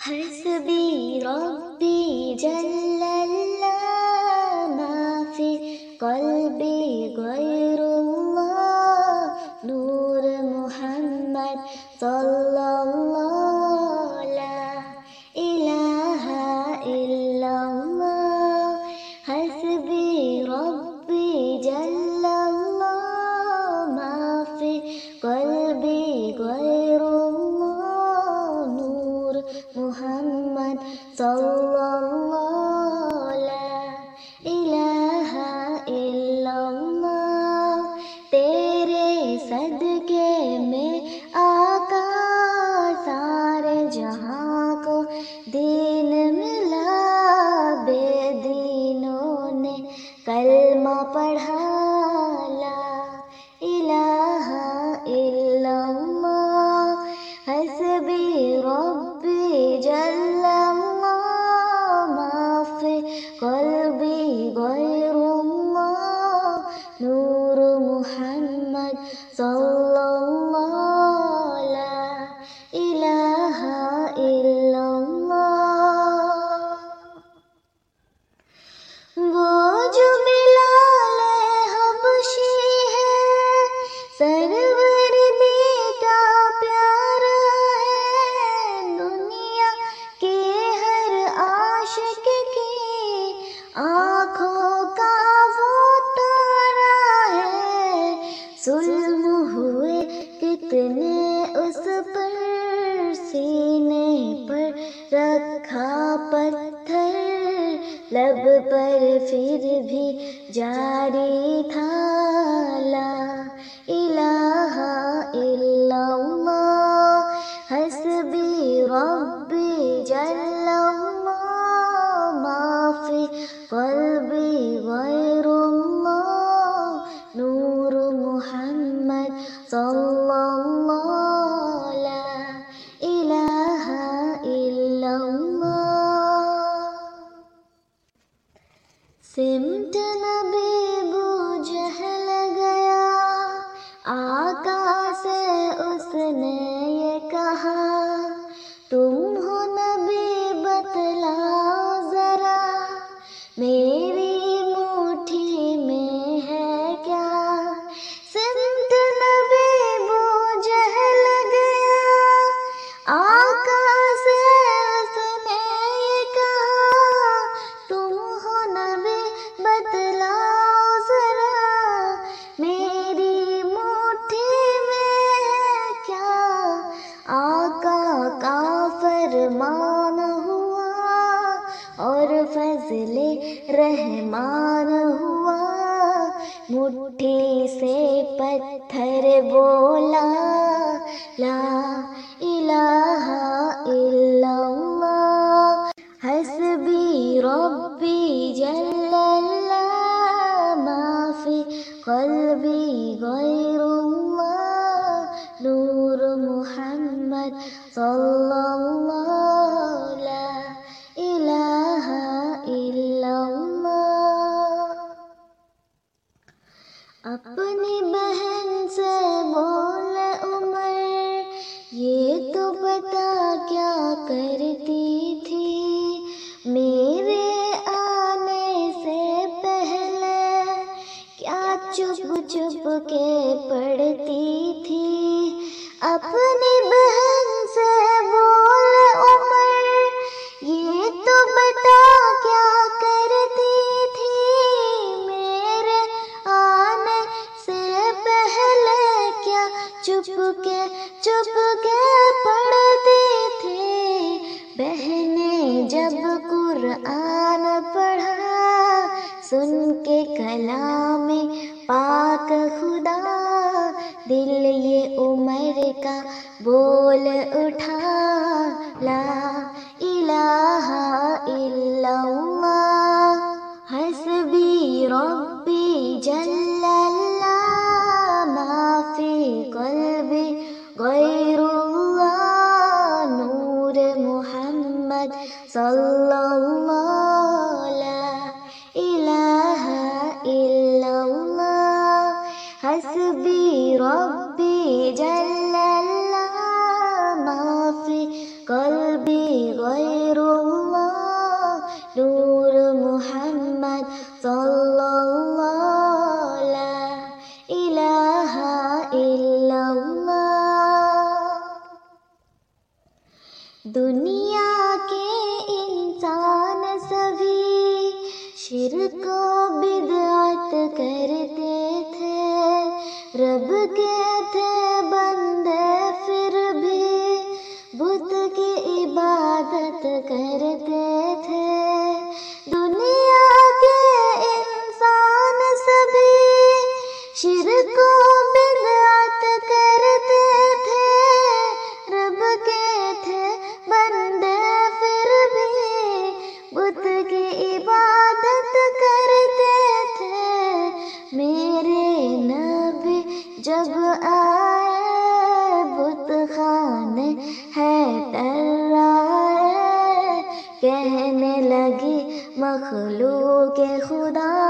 حسبي ربي جل الله ما في قلبي نور محمد ربي جل الله لب پر پھر بھی جاری تھا لا الہ الا اللہ حسبی رب فضل رحمان ہوا۔ مٹھی سے پتھر بولا۔ لا الہ الا اللہ۔ حسبی ربی جل اللہ۔ ما فی قلبی غیر اللہ۔ نور محمد صلی اللہ اپنی بہن سے بول عمر، یہ تو بتا کیا کرتی تھی؟ میرے آنے سے پہلے کیا چپ کے چپ کے پڑھتی تھی؟ بہنیں جب قرآن پڑھا، سن کے کلام پاک خدا، دل عمر کا بول اٹھا، لا الہ الا اللہ، حسبی ربی جل اللہ ما فی قلبی غیر اللہ، نور محمد صلی تكبير ربي جل رب کے تھے بندے پھر بھی بت کی عبادت کرتے تھے۔ دنیا کے انسان سبھی شرک و بدعت کرتے تھے۔ رب کے تھے بندے پھر بھی بت کی عبادت کرتے تھے۔ میرے نبی جب آئے بت خانے ہے ٹرائے کہنے لگی مخلوق خدا۔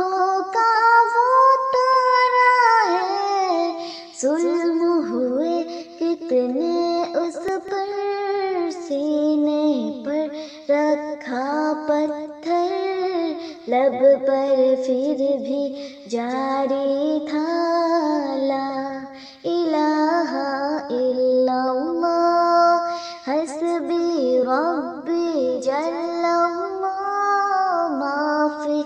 آنکھوں کا وہ تارا ہے۔ ظلم ہوئے کتنے اس پر، سینے پر رکھا پتھر۔ لب پر پھر بھی جاری تھا۔ لا الہ الا اللہ۔ حسبی ربی جل اللہ ما فی